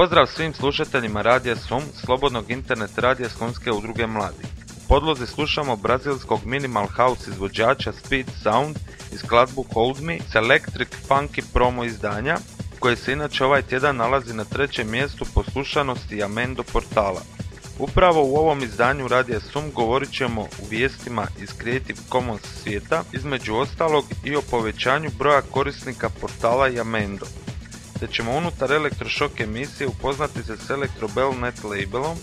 Pozdrav svim slušateljima Radija Sum, slobodnog internet radija Slunske udruge mladi. U podlozi slušamo brazilskog minimal house izvođača Speed Sound i skladbu Hold Me s Electric Funky promo izdanja, koje se inače ovaj tjedan nalazi na trećem mjestu po slušanosti Amendo portala. Upravo u ovom izdanju Radija Sum govorit ćemo u vijestima iz Creative Commons svijeta, između ostalog i o povećanju broja korisnika portala Yamendo, te ćemo unutar Elektrošok emisije upoznati se s Electrobel.net labelom.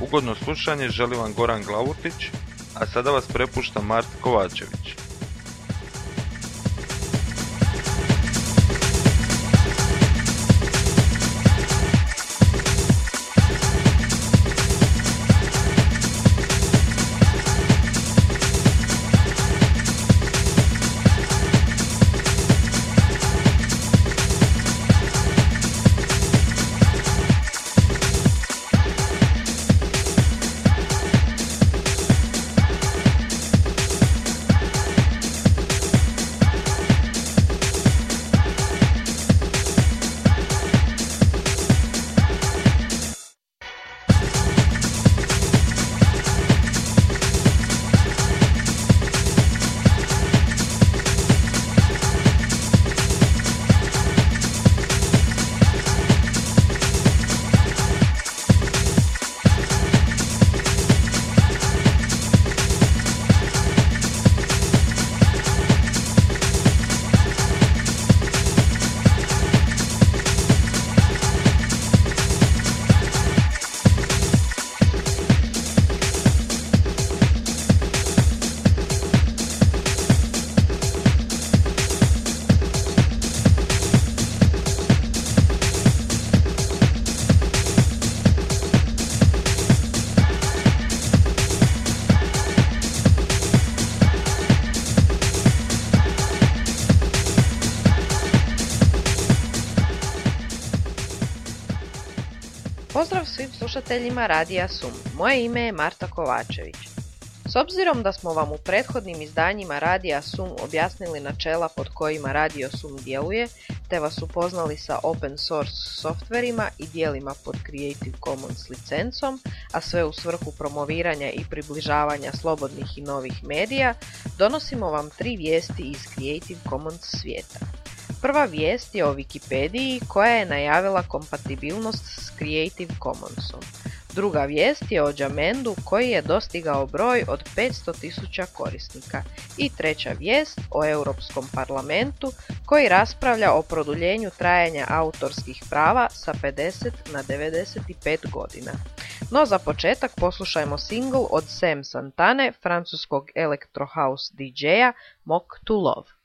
Ugodno slušanje želi vam Goran Glavutić, a sada vas prepušta Mart Kovačević. Svim slušateljima Radija Sum. Moje ime je Marta Kovačević. S obzirom da smo vam u prethodnim izdanjima Radija Sum objasnili načela pod kojima Radio Sum djeluje, te vas upoznali sa open source softverima i dijelima pod Creative Commons licencom, a sve u svrhu promoviranja i približavanja slobodnih i novih medija, donosimo vam tri vijesti iz Creative Commons svijeta. Prva vijest je o Wikipediji koja je najavila kompatibilnost s Creative Commonsom. Druga vijest je o Jamendu koji je dostigao broj od 500.000 korisnika. I treća vijest o Europskom parlamentu koji raspravlja o produljenju trajanja autorskih prava sa 50 na 95 godina. No za početak poslušajmo single od Sam Santane, francuskog electro house DJ-a Mock to Love.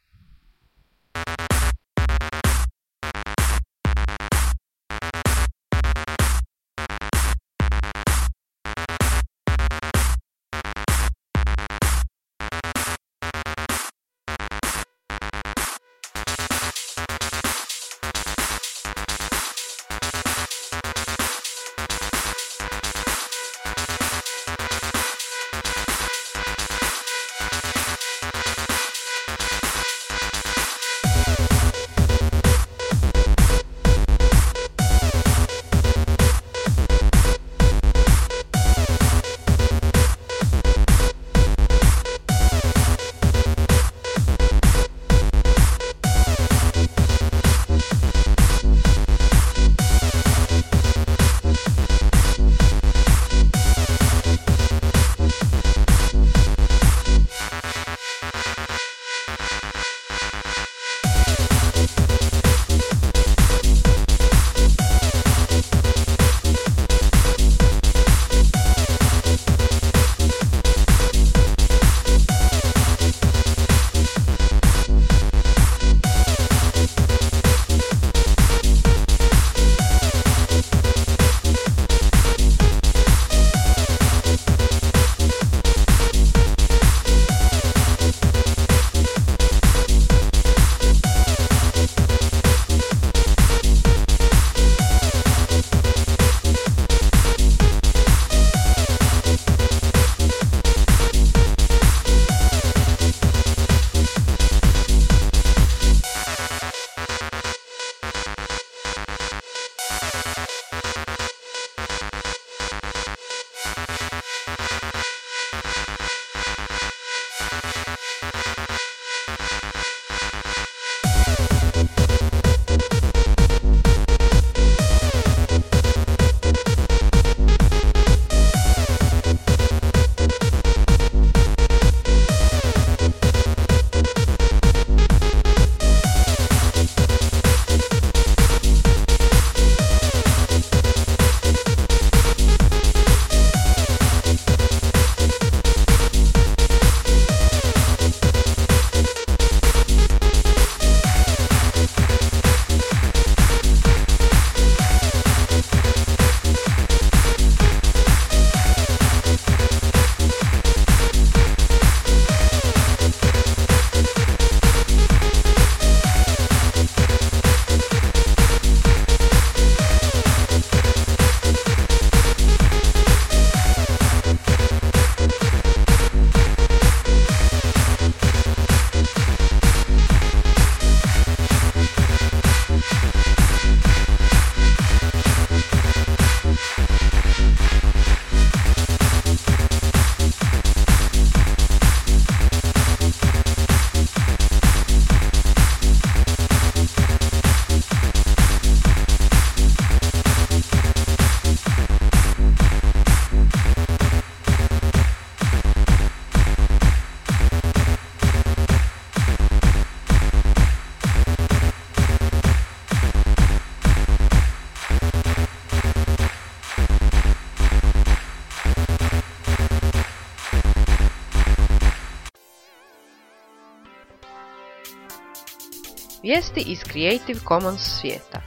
Vijesti iz Creative Commons svijeta.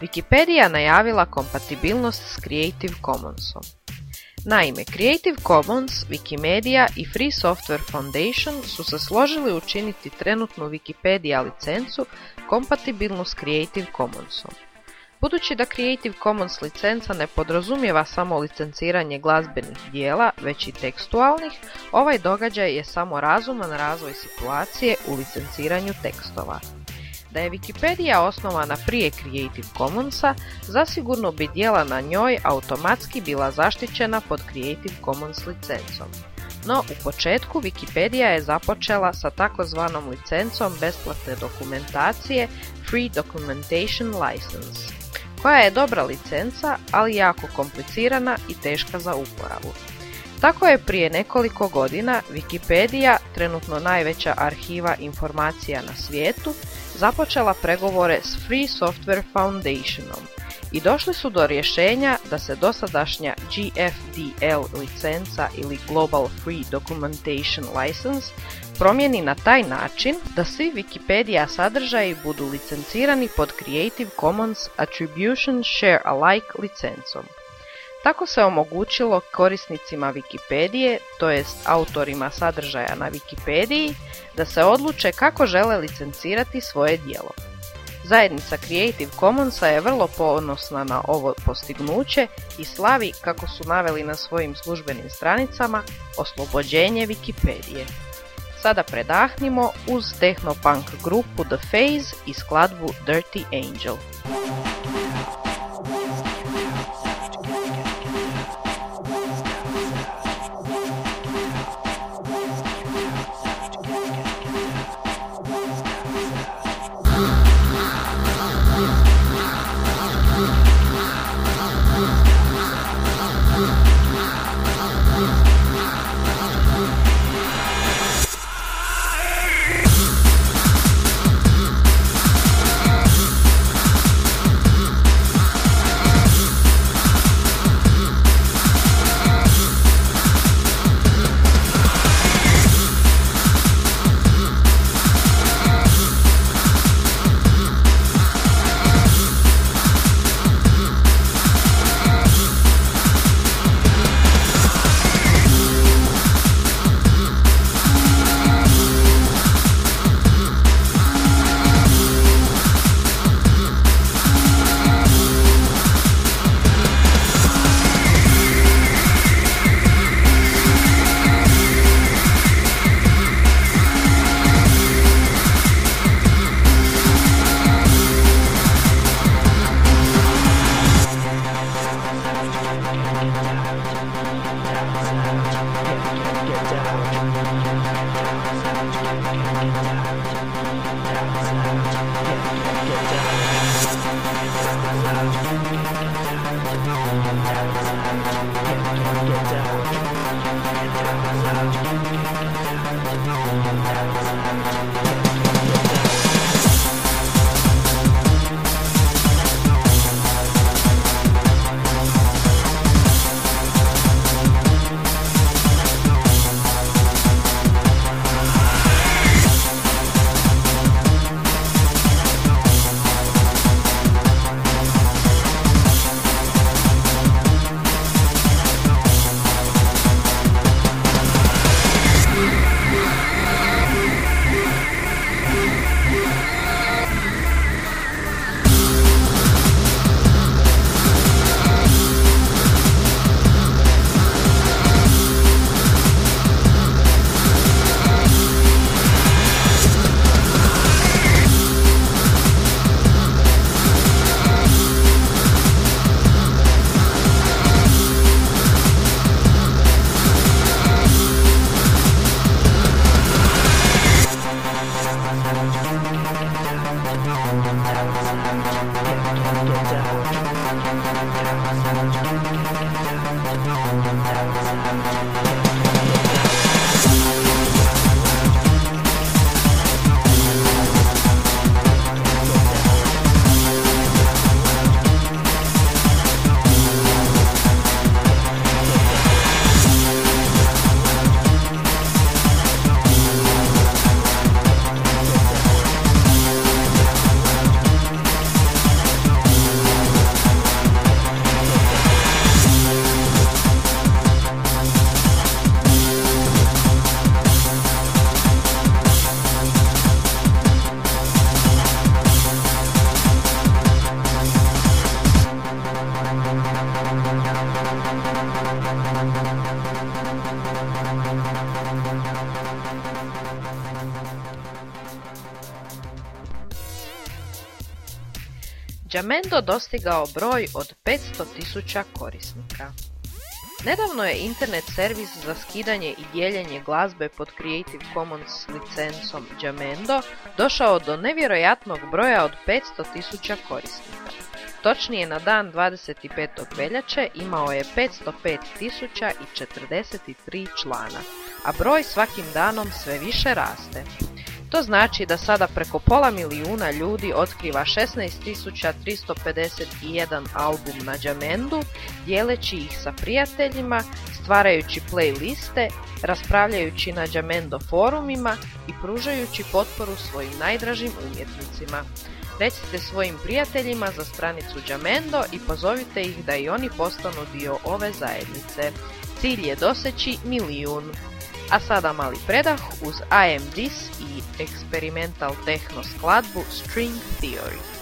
Wikipedia najavila kompatibilnost s Creative Commonsom. Naime, Creative Commons, Wikimedia i Free Software Foundation su se složili učiniti trenutnu Wikipedia licencu kompatibilnu s Creative Commonsom. Budući da Creative Commons licenca ne podrazumijeva samo licenciranje glazbenih dijela, već i tekstualnih, ovaj događaj je samo razuman razvoj situacije u licenciranju tekstova. Da je Wikipedia osnovana prije Creative Commonsa, zasigurno bi dijela na njoj automatski bila zaštićena pod Creative Commons licencom. No, u početku Wikipedia je započela sa takozvanom licencom besplatne dokumentacije Free Documentation License, koja je dobra licenca, ali jako komplicirana i teška za uporabu. Tako je prije nekoliko godina Wikipedia, trenutno najveća arhiva informacija na svijetu, započela pregovore s Free Software Foundationom i došli su do rješenja da se dosadašnja GFDL licenca ili Global Free Documentation License promijeni na taj način da svi Wikipedia sadržaji budu licencirani pod Creative Commons Attribution Share Alike licencom. Tako se omogućilo korisnicima Wikipedije, to jest autorima sadržaja na Wikipediji, da se odluče kako žele licencirati svoje dijelo. Zajednica Creative Commonsa je vrlo ponosna na ovo postignuće i slavi, kako su naveli na svojim službenim stranicama, oslobođenje Wikipedije. Sada predahnimo uz tehnopunk grupu The Phase i skladbu Dirty Angel. Jamendo dostigao broj od 500.000 korisnika. Nedavno je internet servis za skidanje i dijeljenje glazbe pod Creative Commons licencom Jamendo došao do nevjerojatnog broja od 500.000 korisnika. Točnije na dan 25. veljače imao je 505.043 člana, a broj svakim danom sve više raste. To znači da sada preko pola milijuna ljudi otkriva 16.351 album na Jamendu, dijeleći ih sa prijateljima, stvarajući playliste, raspravljajući na Jamendo forumima i pružajući potporu svojim najdražim umjetnicima. Recite svojim prijateljima za stranicu Jamendo i pozovite ih da i oni postanu dio ove zajednice. Cilj je doseći milijun. A sada mali predah uz I Am This i eksperimental techno skladbu String Theory.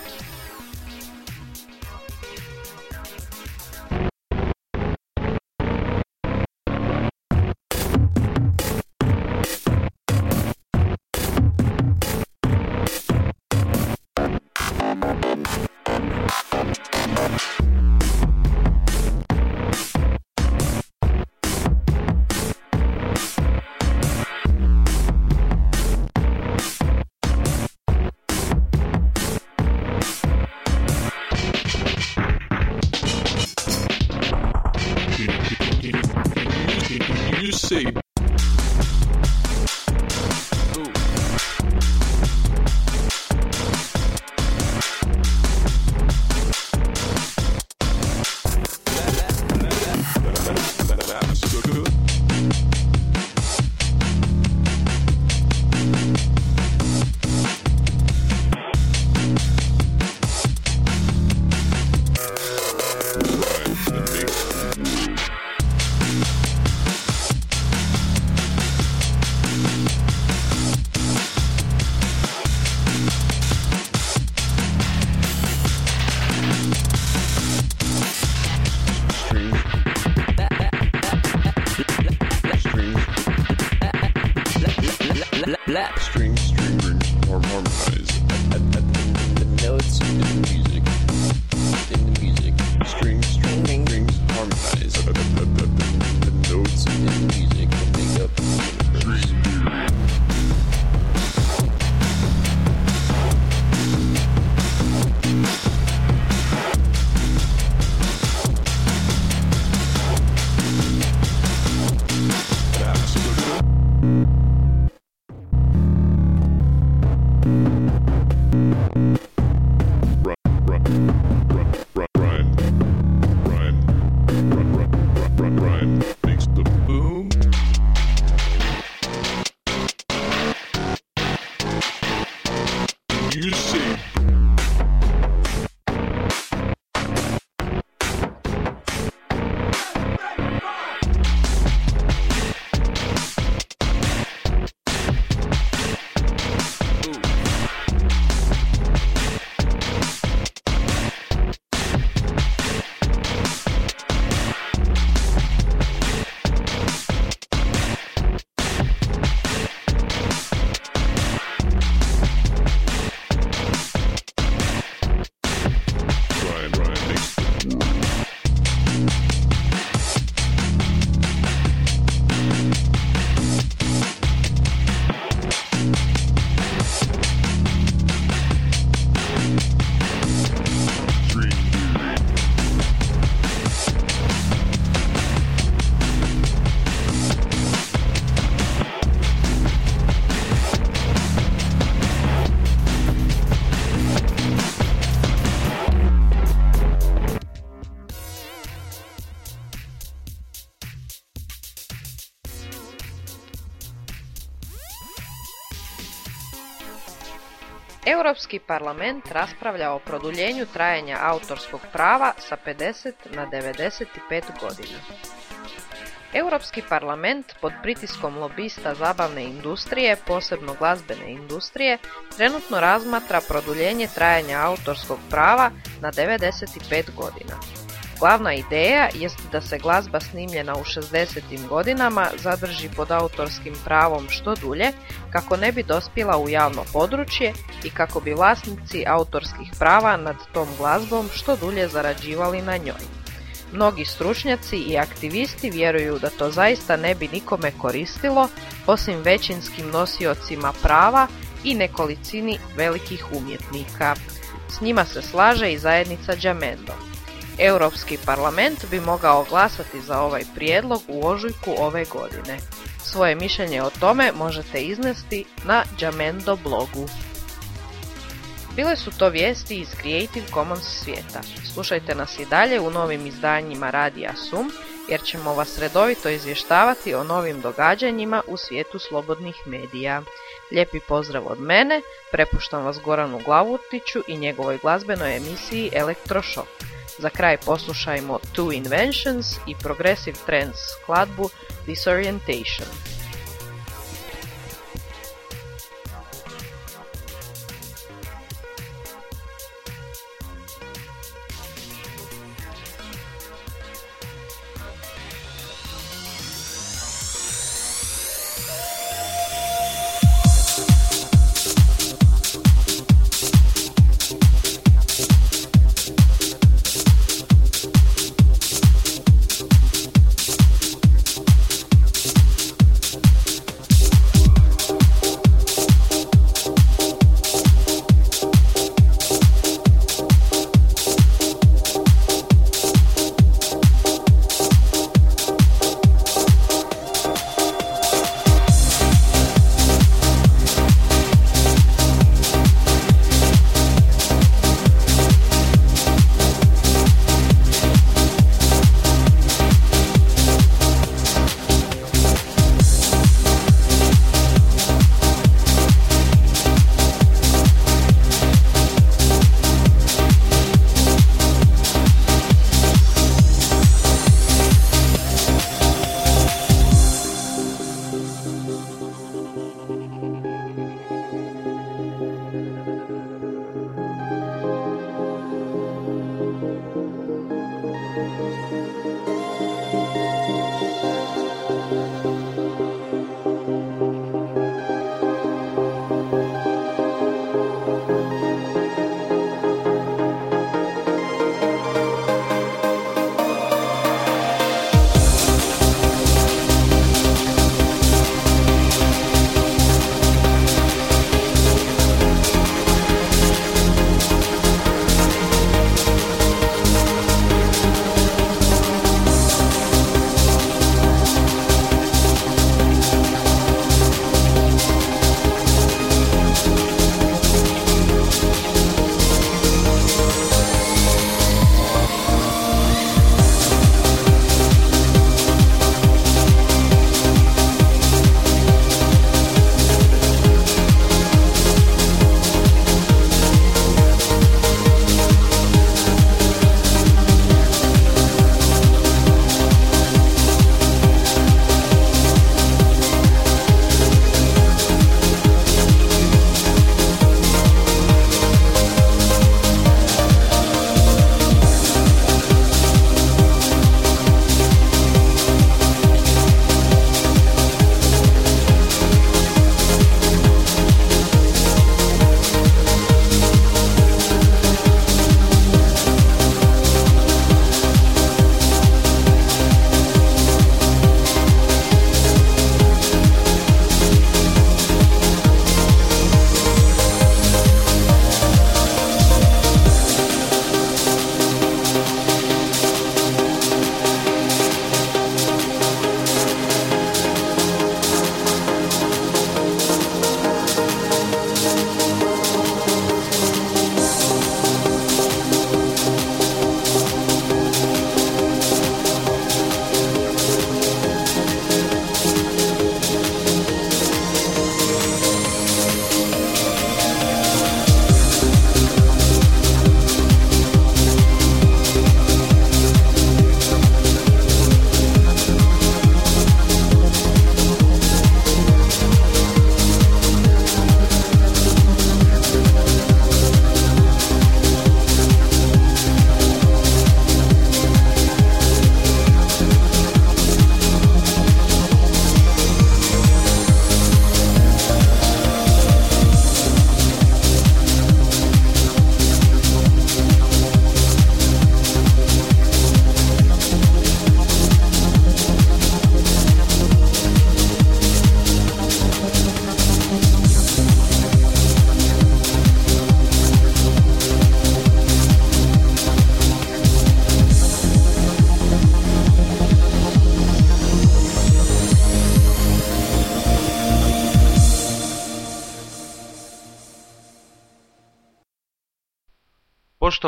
Europski parlament raspravlja o produljenju trajanja autorskog prava sa 50 na 95 godina. Europski parlament pod pritiskom lobista zabavne industrije, posebno glazbene industrije, trenutno razmatra produljenje trajanja autorskog prava na 95 godina. Glavna ideja jest da se glazba snimljena u 60. godinama zadrži pod autorskim pravom što dulje kako ne bi dospjela u javno područje i kako bi vlasnici autorskih prava nad tom glazbom što dulje zarađivali na njoj. Mnogi stručnjaci i aktivisti vjeruju da to zaista ne bi nikome koristilo osim većinskim nosiocima prava i nekolicini velikih umjetnika. S njima se slaže i zajednica Jamendo. Europski parlament bi mogao glasati za ovaj prijedlog u ožujku ove godine. Svoje mišljenje o tome možete iznesti na Jamendo blogu. Bile su to vijesti iz Creative Commons svijeta. Slušajte nas i dalje u novim izdanjima Radija Sum, jer ćemo vas redovito izvještavati o novim događanjima u svijetu slobodnih medija. Lijepi pozdrav od mene, prepuštam vas Goranu Glavutiću i njegovoj glazbenoj emisiji Elektroshock. Za kraj poslušajmo Two Inventions i Progressive Trends skladbu Disorientation.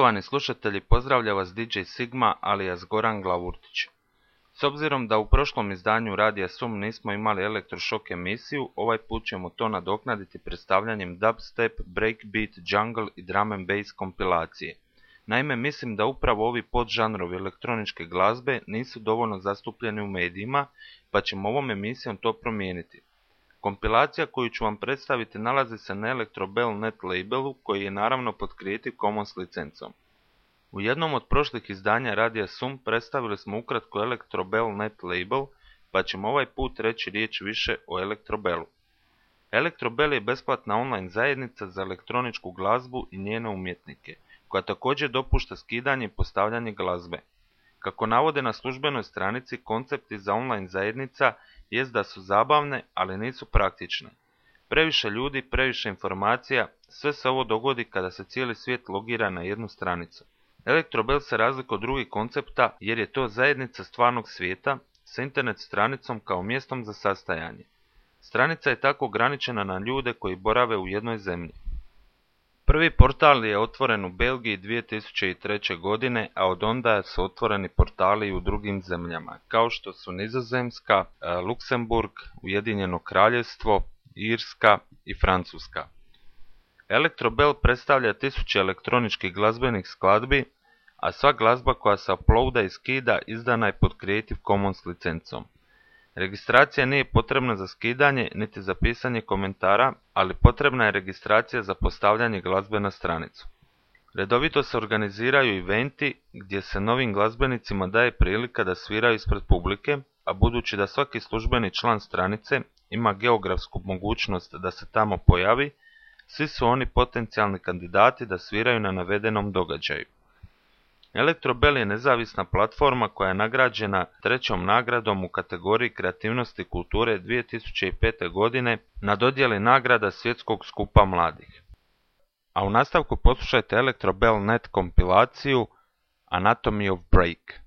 Poštovani slušatelji, pozdravlja vas DJ Sigma alias Goran Glavurtić. S obzirom da u prošlom izdanju Radija Sum nismo imali elektrošok emisiju, ovaj put ćemo to nadoknaditi predstavljanjem dubstep, breakbeat, jungle i drum and bass kompilacije. Naime, mislim da upravo ovi podžanrovi elektroničke glazbe nisu dovoljno zastupljeni u medijima, pa ćemo ovom emisijom to promijeniti. Kompilacija koju ću vam predstaviti nalazi se na Electrobel.net labelu koji je naravno pod Creative Commons licencom. U jednom od prošlih izdanja Radija Sum predstavili smo ukratko Electrobel.net label, pa ćemo ovaj put reći riječ više o Electrobelu. Electrobel je besplatna online zajednica za elektroničku glazbu i njene umjetnike, koja također dopušta skidanje i postavljanje glazbe. Kako navode na službenoj stranici, koncepti za online zajednica jest da su zabavne, ali nisu praktične. Previše ljudi, previše informacija, sve se ovo dogodi kada se cijeli svijet logira na jednu stranicu. Elektrobel se razlikuje od drugih koncepta jer je to zajednica stvarnog svijeta sa internet stranicom kao mjestom za sastajanje. Stranica je tako ograničena na ljude koji borave u jednoj zemlji. Prvi portal je otvoren u Belgiji 2003. godine, a od onda su otvoreni portali u drugim zemljama, kao što su Nizozemska, e, Luksemburg, Ujedinjeno kraljevstvo, Irska i Francuska. Electrobel predstavlja tisuće elektroničkih glazbenih skladbi, a sva glazba koja se uploada i skida izdana je pod Creative Commons licencom. Registracija nije potrebna za skidanje niti za pisanje komentara, ali potrebna je registracija za postavljanje glazbe na stranicu. Redovito se organiziraju eventi gdje se novim glazbenicima daje prilika da sviraju ispred publike, a budući da svaki službeni član stranice ima geografsku mogućnost da se tamo pojavi, svi su oni potencijalni kandidati da sviraju na navedenom događaju. Electrobel je nezavisna platforma koja je nagrađena trećom nagradom u kategoriji kreativnosti kulture 2005. godine na dodjeli nagrada svjetskog skupa mladih. A u nastavku poslušajte Electrobel.net kompilaciju Anatomy of Break.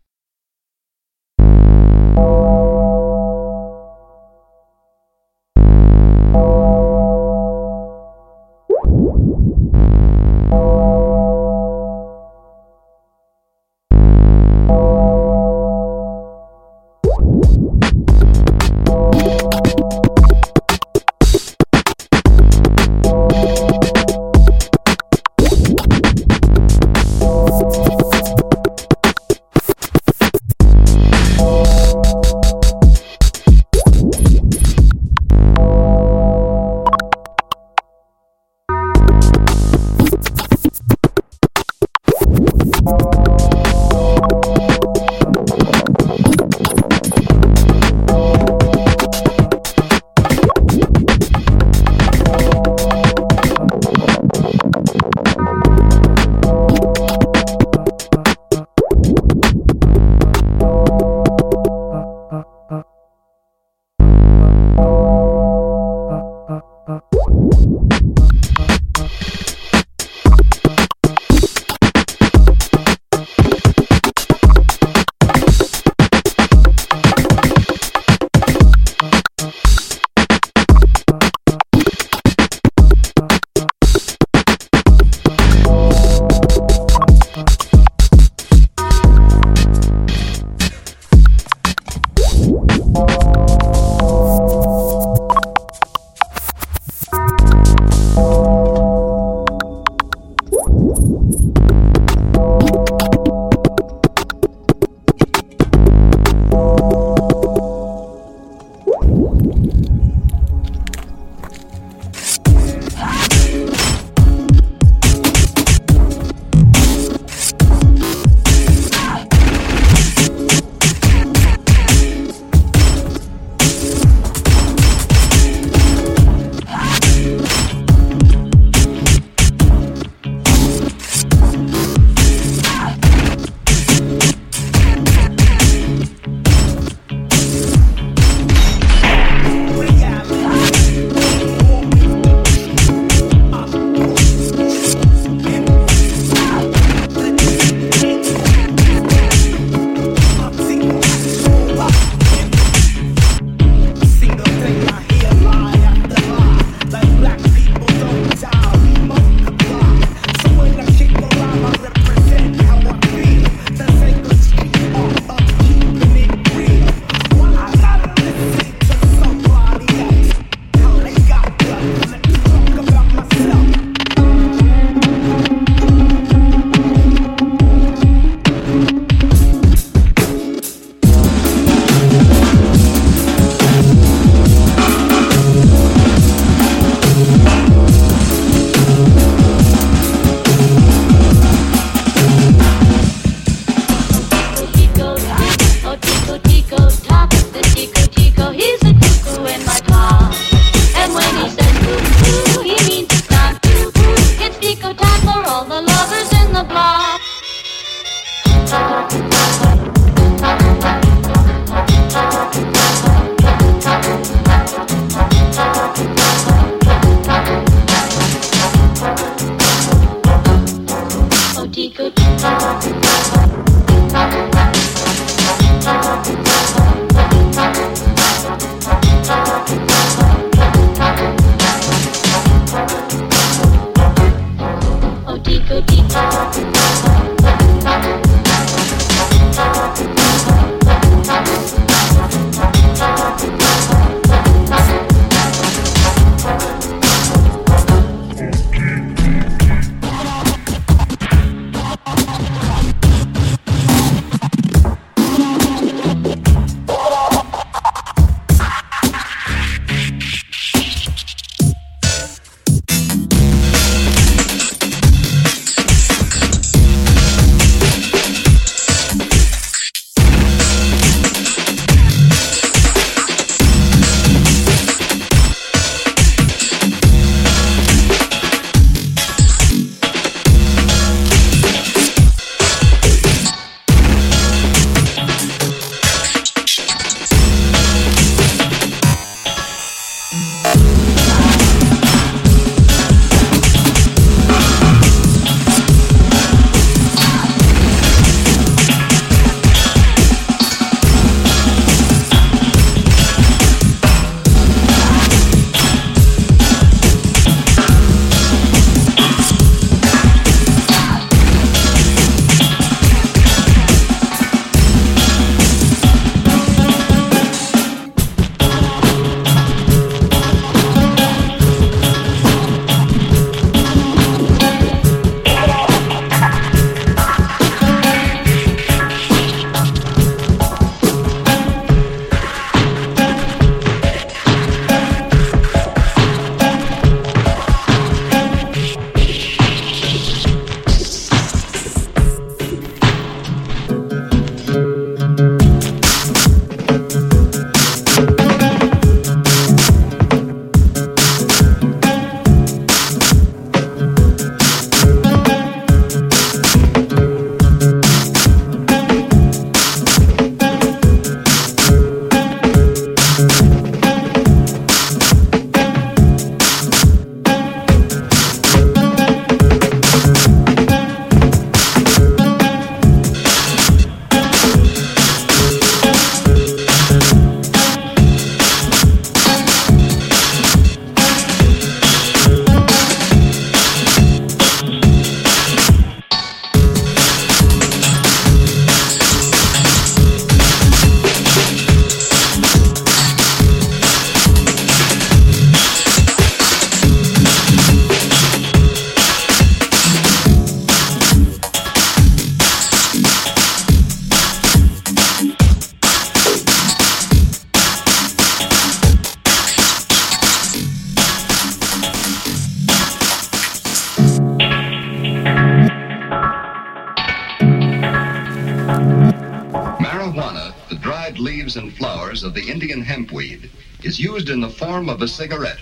Form of a cigarette.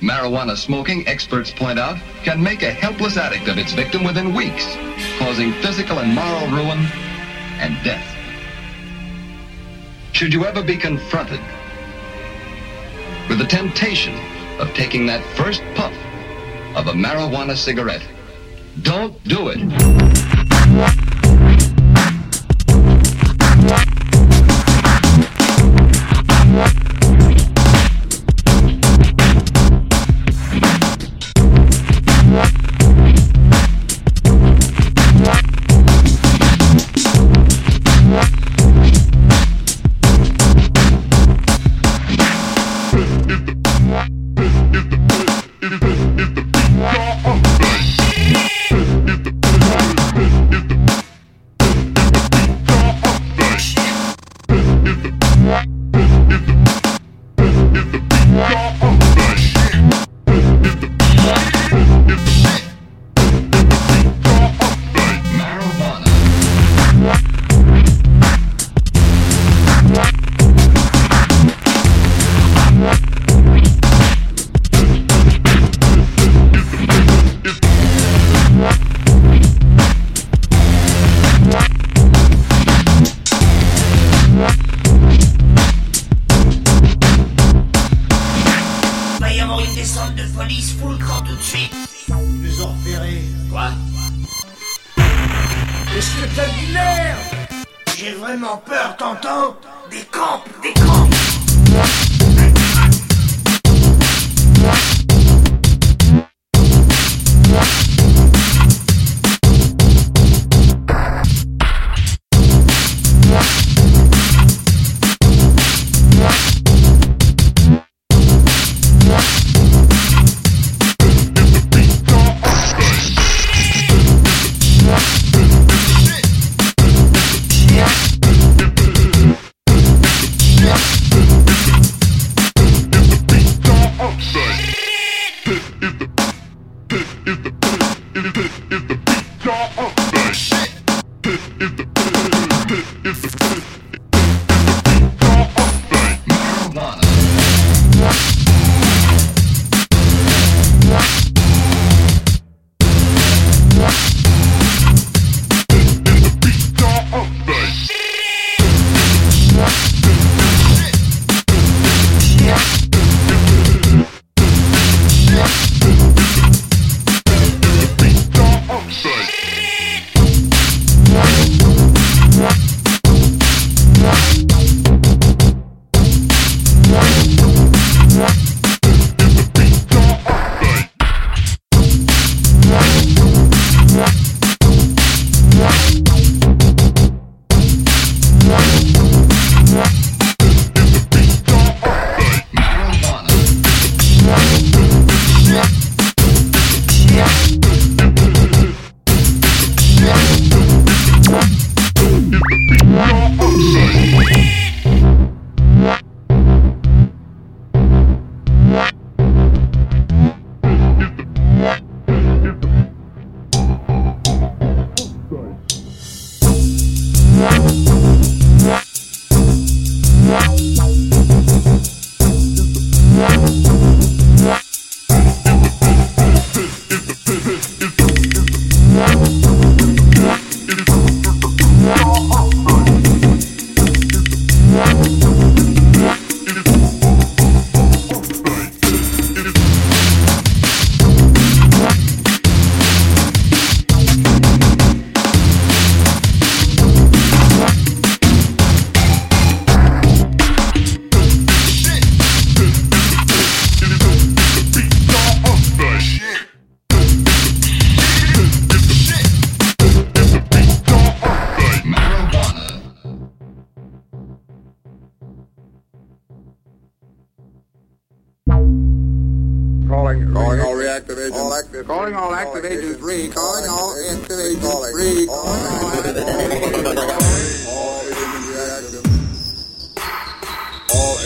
Marijuana smoking, experts point out, can make a helpless addict of its victim within weeks, causing physical and moral ruin and death. Should you ever be confronted with the temptation of taking that first puff of a marijuana cigarette, don't do it.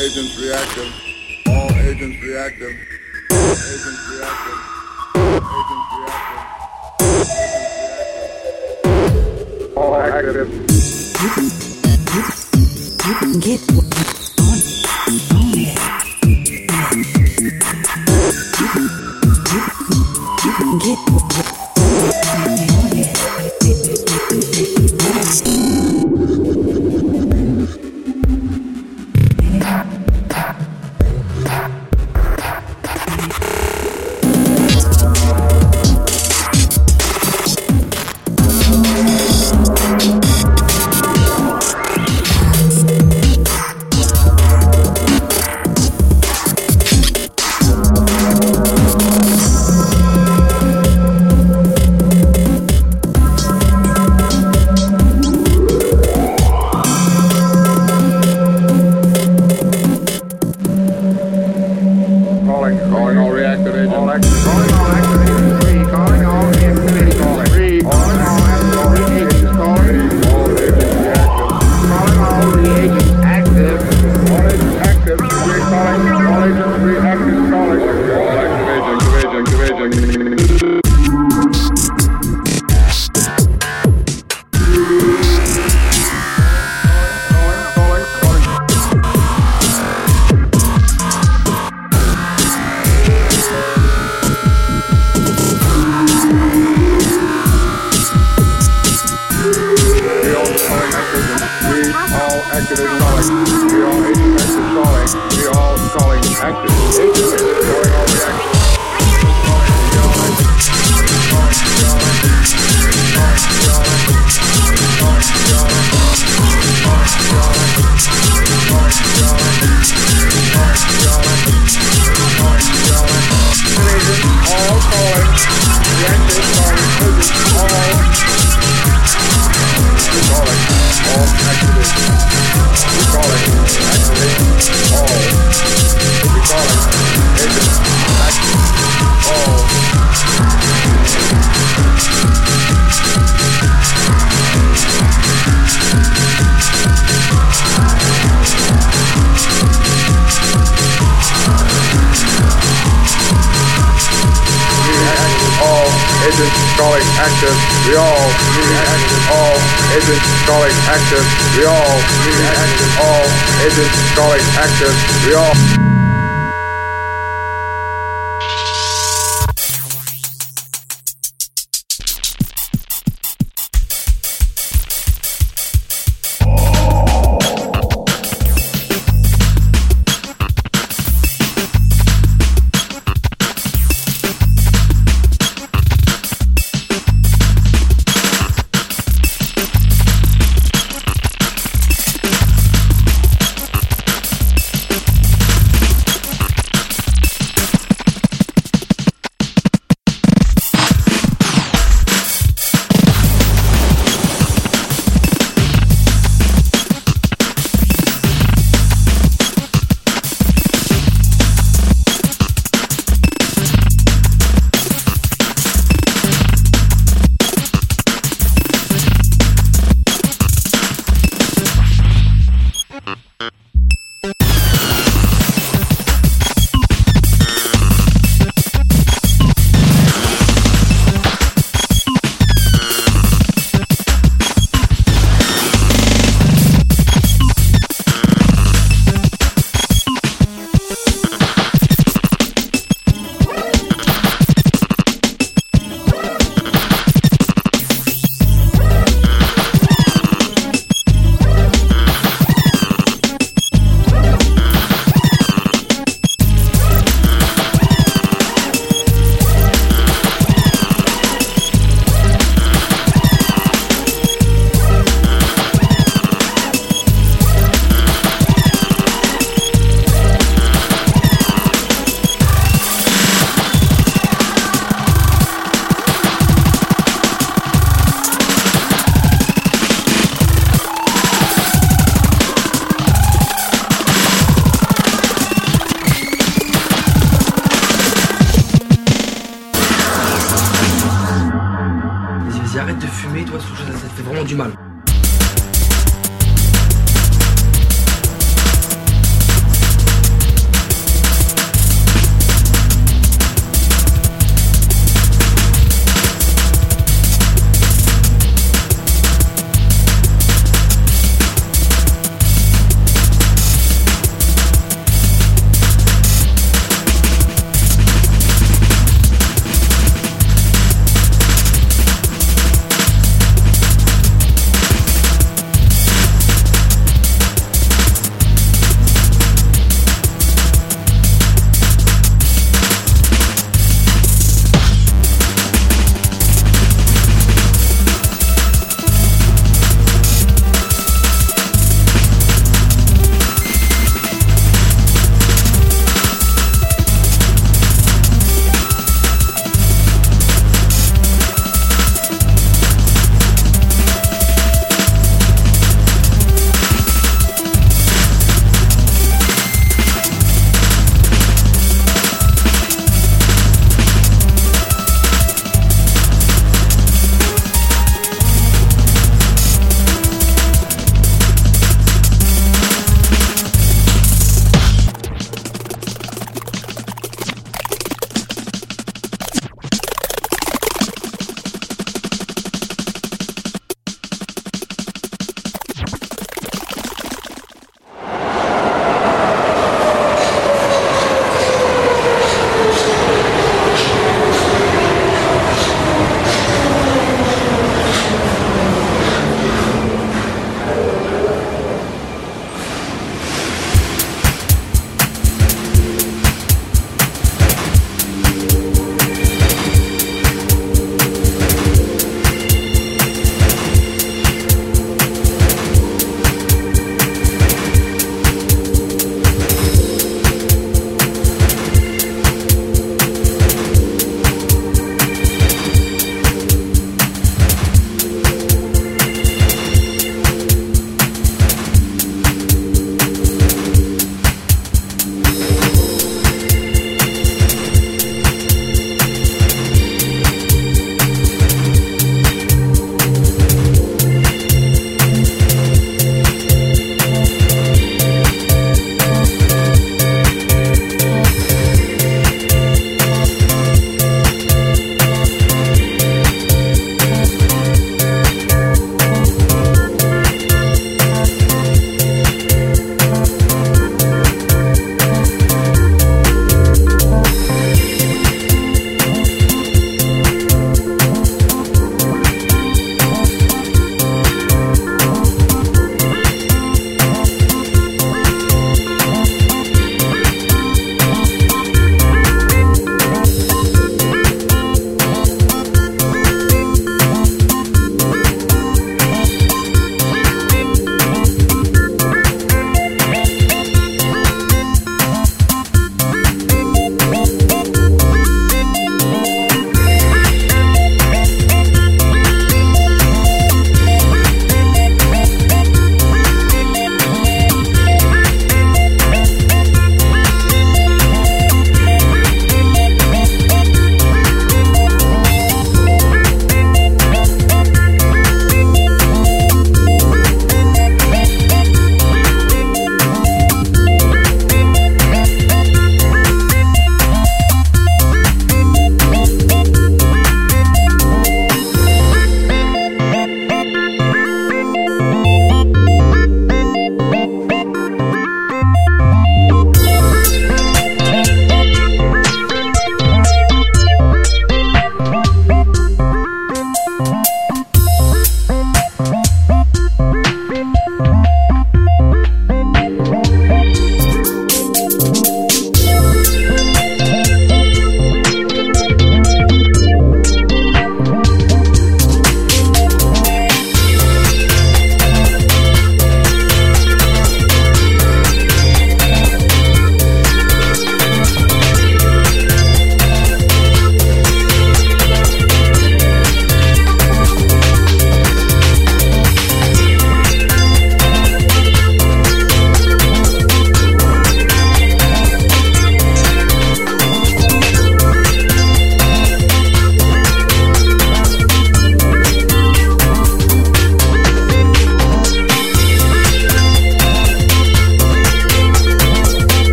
agents reactive. All agents reactive. All agents reactive. Agents reactive. All active. You can, you can, you can get on, on it. You can, you can, you can get. active, we all need active, all agents calling active, we all need active, all agents calling active, we all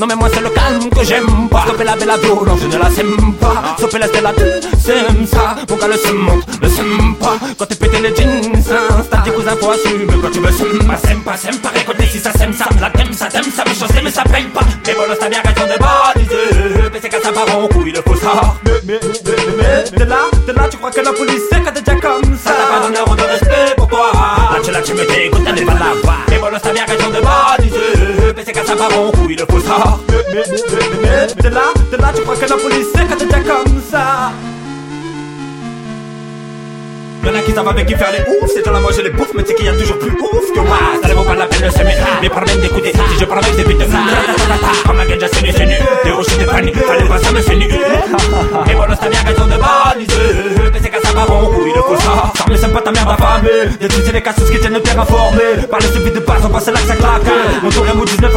Non, mais moi c'est le calme que j'aime pas. Stopper la bella violence, je ne la sème pas. Stopper la stella, tu sème ça. Mon gars, le sème monte, le sème pas. Quand t'es pété les jeans, insta, tes cousins faut assumer. Quand tu me sème pas, sème pas, sème pas. Récolter si ça sème ça. La t'aime, ça t'aime, ça méchanceté, mais ça paye pas. Mais bon, t'as bien raison de baliser. Mais c'est qu'à ça part en couille, il faut ça. Mais, mais, mais, mais, mais, de là, de là, tu crois que la police Mais, mais, mais, mais, mais, mais, de là, de là, tu crois que la police c'est quand t'es déjà comme ça. Y'en a qui savent avec qui faire les ouf, ces gens-là moi je les bouffe, mais tu sais qu'il y a toujours plus ouf que moi. Ça ne vaut pas la peine de s'aimer, mais par même d'écouter. Si je parle avec des buts de comme la gueule, c'est nu, c'est nu. Des roches, des paniques, fallait pas ça me fait nu. Et voilà, t'as bien raison de baliser. Mais c'est qu'à ça va bon, oui, il faut ça. Ça me sème pas ta merde affamée. Y'a tous les cassos qui tiennent le terrain formé. Par les suivis de base, on passe là que ça claque. Mon tour est mot 19,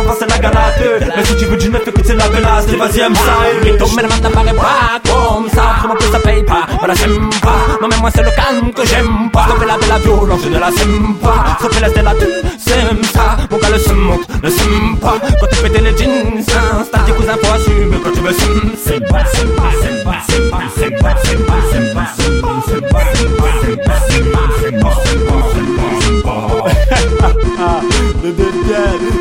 si tu veux du neuf, écoute, c'est la menace. Les vas-y, aime ça. Mais ton mère m'apparaît pas comme ça. Vraiment plus ça paye pas. Voilà, j'aime pas. Non, mais moi, c'est le calme que j'aime pas. Stopper la de la violence, je ne la sème pas. Stopper la de la tu sème ça. Mon gars, le sème monte, le sème pas. Quand tu pétais les jeans, insta, tes cousins faut assumer. Quand tu me sème, c'est pas, c'est pas, c'est pas, c'est pas, c'est pas, c'est pas, c'est pas, c'est pas, c'est pas, c'est pas, c'est pas, c'est pas, c'est pas, c'est pas, c'est pas, c'est pas. Le débiel,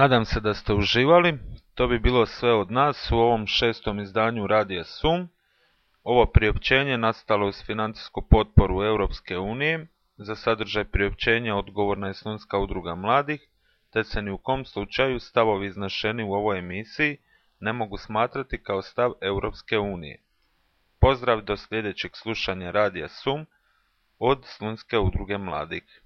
Nadam se da ste uživali. To bi bilo sve od nas u ovom šestom izdanju Radija Sum. Ovo priopćenje nastalo uz financijsku potporu Europske unije. Za sadržaj priopćenja odgovorna je Slunska udruga mladih, te se ni u kom slučaju stavovi iznašeni u ovoj emisiji ne mogu smatrati kao stav Europske unije. Pozdrav do sljedećeg slušanja Radija Sum od Slunske udruge mladih.